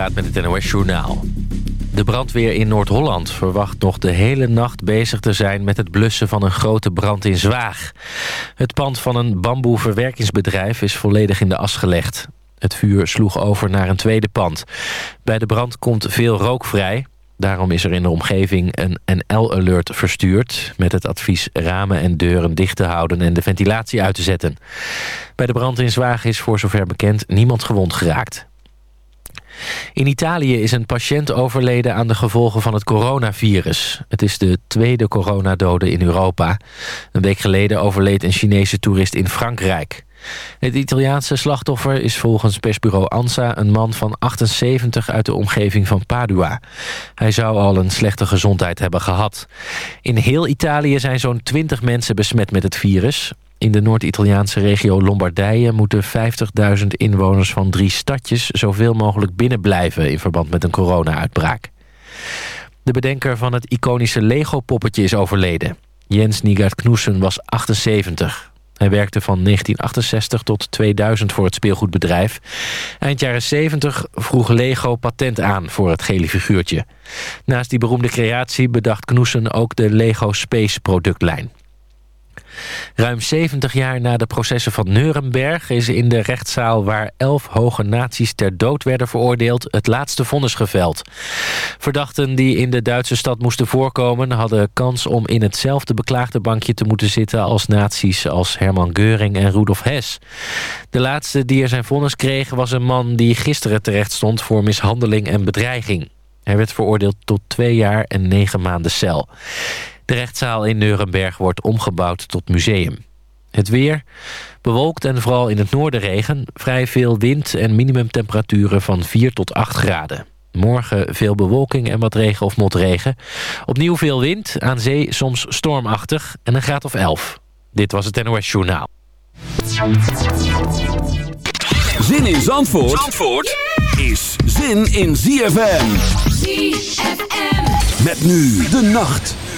Met het NOS Journaal. De brandweer in Noord-Holland verwacht nog de hele nacht bezig te zijn... met het blussen van een grote brand in Zwaag. Het pand van een bamboeverwerkingsbedrijf is volledig in de as gelegd. Het vuur sloeg over naar een tweede pand. Bij de brand komt veel rook vrij. Daarom is er in de omgeving een NL-alert verstuurd... met het advies ramen en deuren dicht te houden en de ventilatie uit te zetten. Bij de brand in Zwaag is voor zover bekend niemand gewond geraakt. In Italië is een patiënt overleden aan de gevolgen van het coronavirus. Het is de tweede coronadode in Europa. Een week geleden overleed een Chinese toerist in Frankrijk. Het Italiaanse slachtoffer is volgens persbureau ANSA een man van 78 uit de omgeving van Padua. Hij zou al een slechte gezondheid hebben gehad. In heel Italië zijn zo'n 20 mensen besmet met het virus. In de Noord-Italiaanse regio Lombardije moeten 50.000 inwoners van drie stadjes zoveel mogelijk binnenblijven in verband met een corona-uitbraak. De bedenker van het iconische Lego-poppetje is overleden. Jens Nigard Knudsen was 78. Hij werkte van 1968 tot 2000 voor het speelgoedbedrijf. Eind jaren 70 vroeg Lego patent aan voor het gele figuurtje. Naast die beroemde creatie bedacht Knudsen ook de Lego Space productlijn. Ruim 70 jaar na de processen van Nuremberg is in de rechtszaal waar elf hoge nazi's ter dood werden veroordeeld het laatste vonnis geveld. Verdachten die in de Duitse stad moesten voorkomen hadden kans om in hetzelfde beklaagde bankje te moeten zitten als nazi's als Hermann Geuring en Rudolf Hess. De laatste die er zijn vonnis kreeg was een man die gisteren terecht stond voor mishandeling en bedreiging. Hij werd veroordeeld tot twee jaar en negen maanden cel. De rechtszaal in Nuremberg wordt omgebouwd tot museum. Het weer, bewolkt en vooral in het noorden regen. Vrij veel wind en minimumtemperaturen van 4 tot 8 graden. Morgen veel bewolking en wat regen of motregen. Opnieuw veel wind, aan zee soms stormachtig en een graad of 11. Dit was het NOS Journaal. Zin in Zandvoort, Zandvoort is zin in ZFM. ZFM. Met nu de nacht.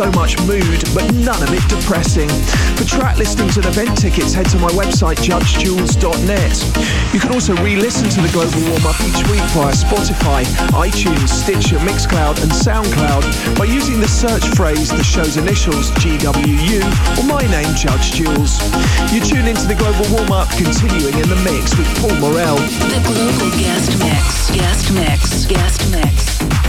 So much mood, but none of it depressing. For track listings and event tickets, head to my website, judgejules.net. You can also re-listen to the Global Warm Up each week via Spotify, iTunes, Stitcher, Mixcloud and SoundCloud by using the search phrase, the show's initials, GWU, or my name, Judge Jules. You tune into the Global Warm Up, continuing in the mix with Paul Morel. The Global Guest Mix, Guest Mix, Guest Mix.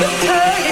you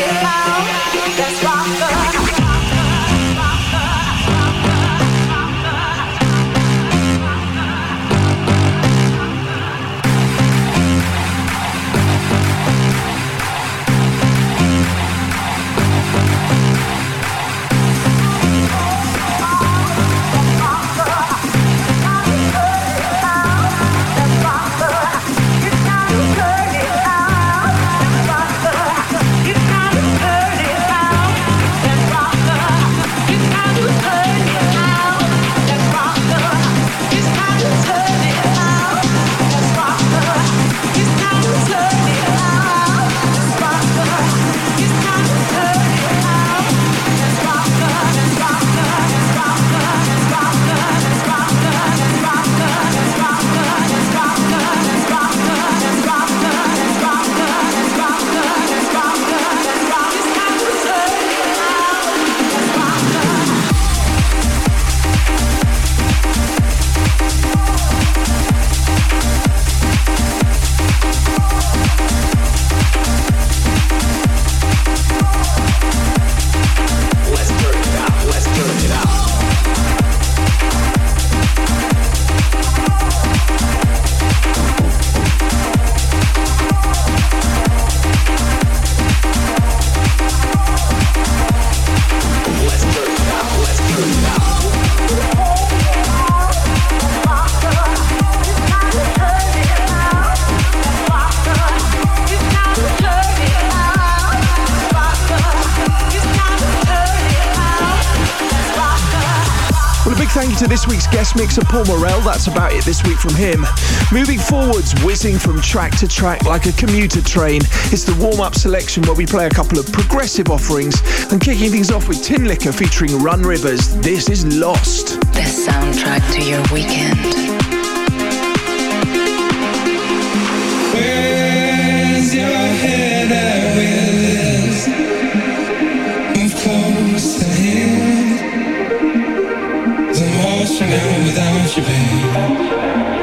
week's guest mixer, Paul Morell. That's about it this week from him. Moving forwards, whizzing from track to track like a commuter train. It's the warm up selection where we play a couple of progressive offerings and kicking things off with Tinlicker featuring Run Rivers. This is Lost. The soundtrack to your weekend. Where's your head at, you, babe.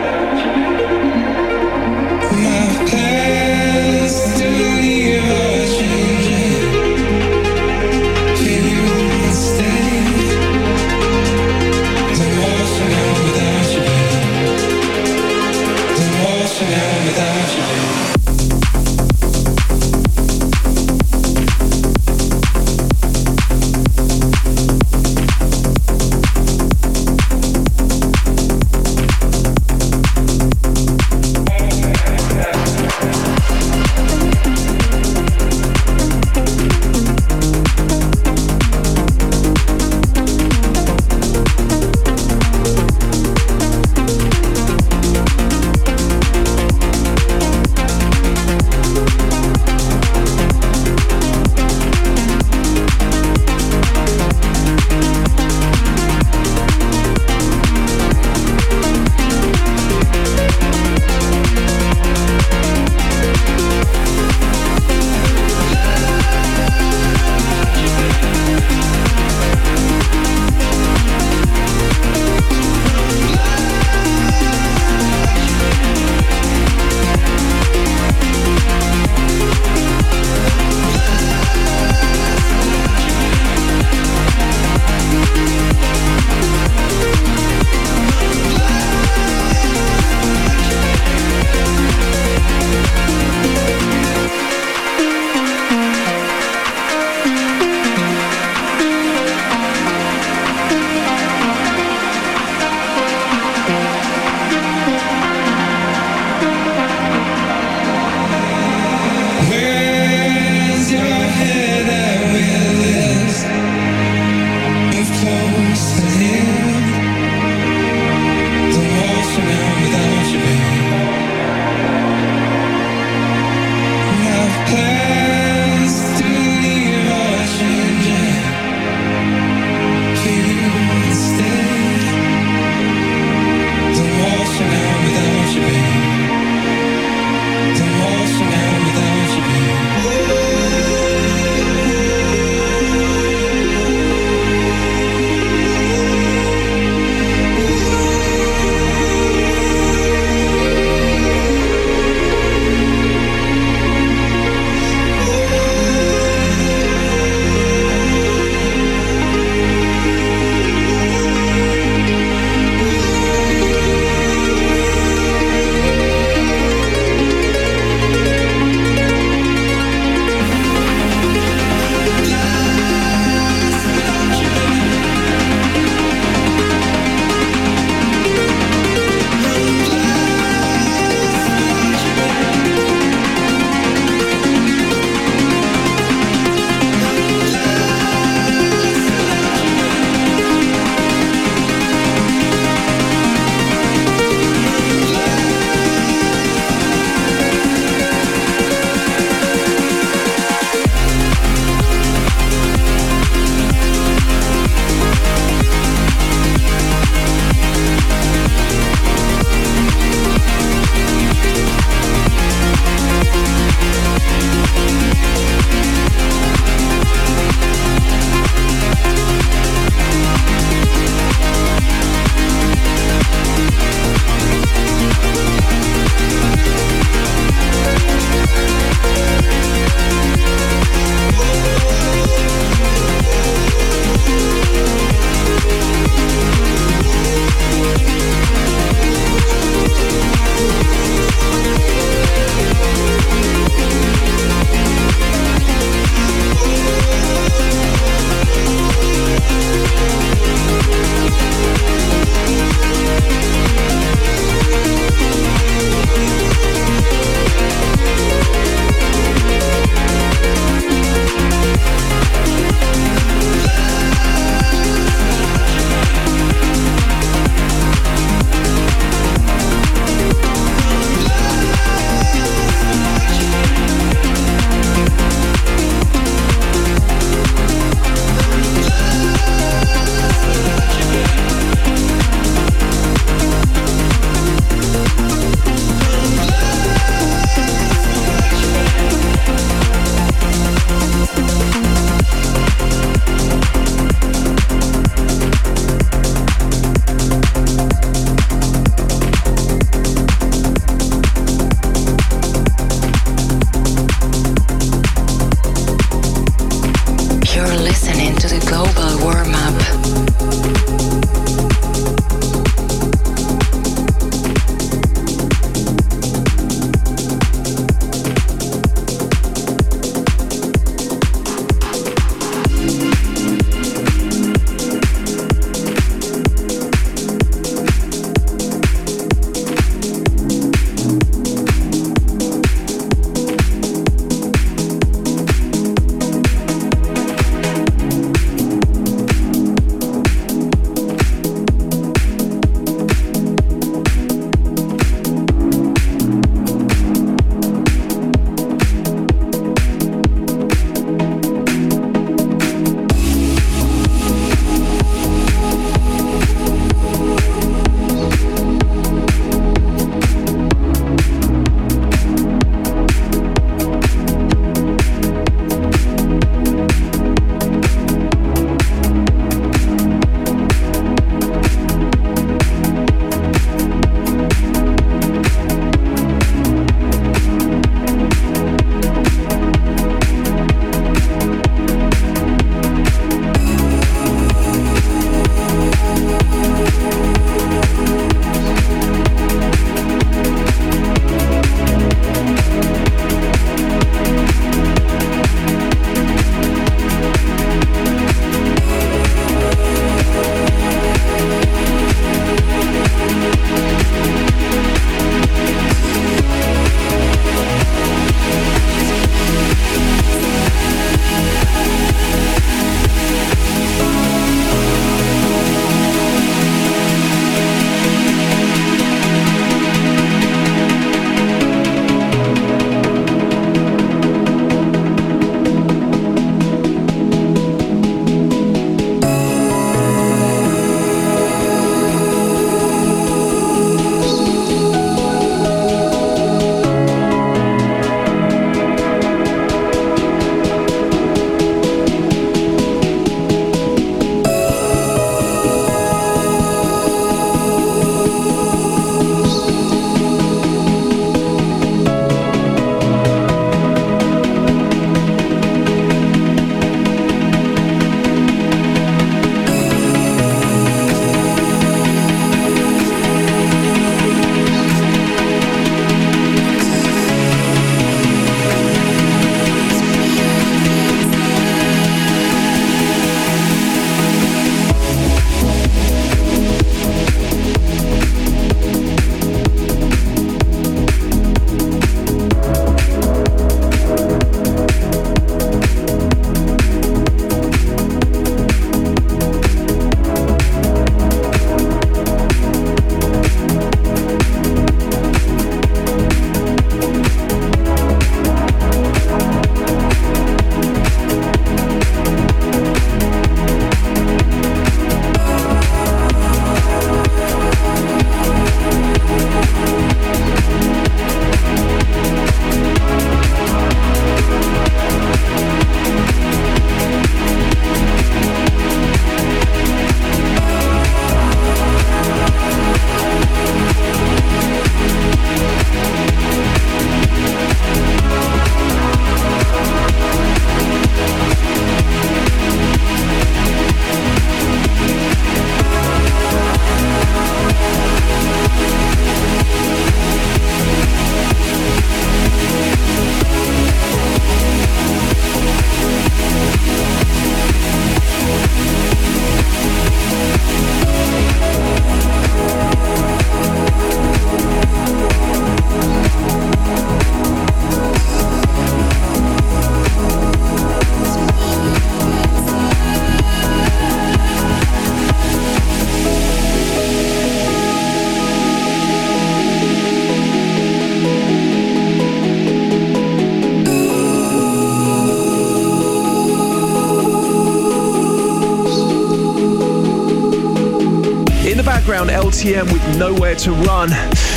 LTM with Nowhere to Run,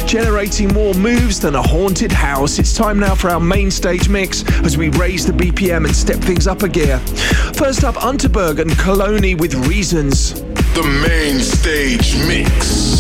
generating more moves than a haunted house. It's time now for our main stage mix as we raise the BPM and step things up a gear. First up, Unterberg and Coloni with Reasons. The main stage mix.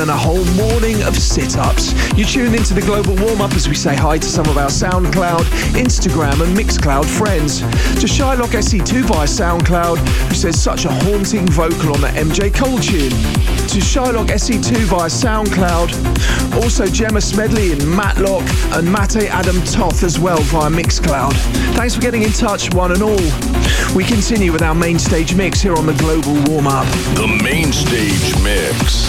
Than a whole morning of sit ups. You tune into the global warm up as we say hi to some of our SoundCloud, Instagram, and Mixcloud friends. To Shylock SE2 via SoundCloud, who says such a haunting vocal on that MJ Cole tune. To Shylock SE2 via SoundCloud. Also Gemma Smedley and Matlock and Mate Adam Toth as well via Mixcloud. Thanks for getting in touch, one and all. We continue with our main stage mix here on the Global Warm Up. The main stage mix.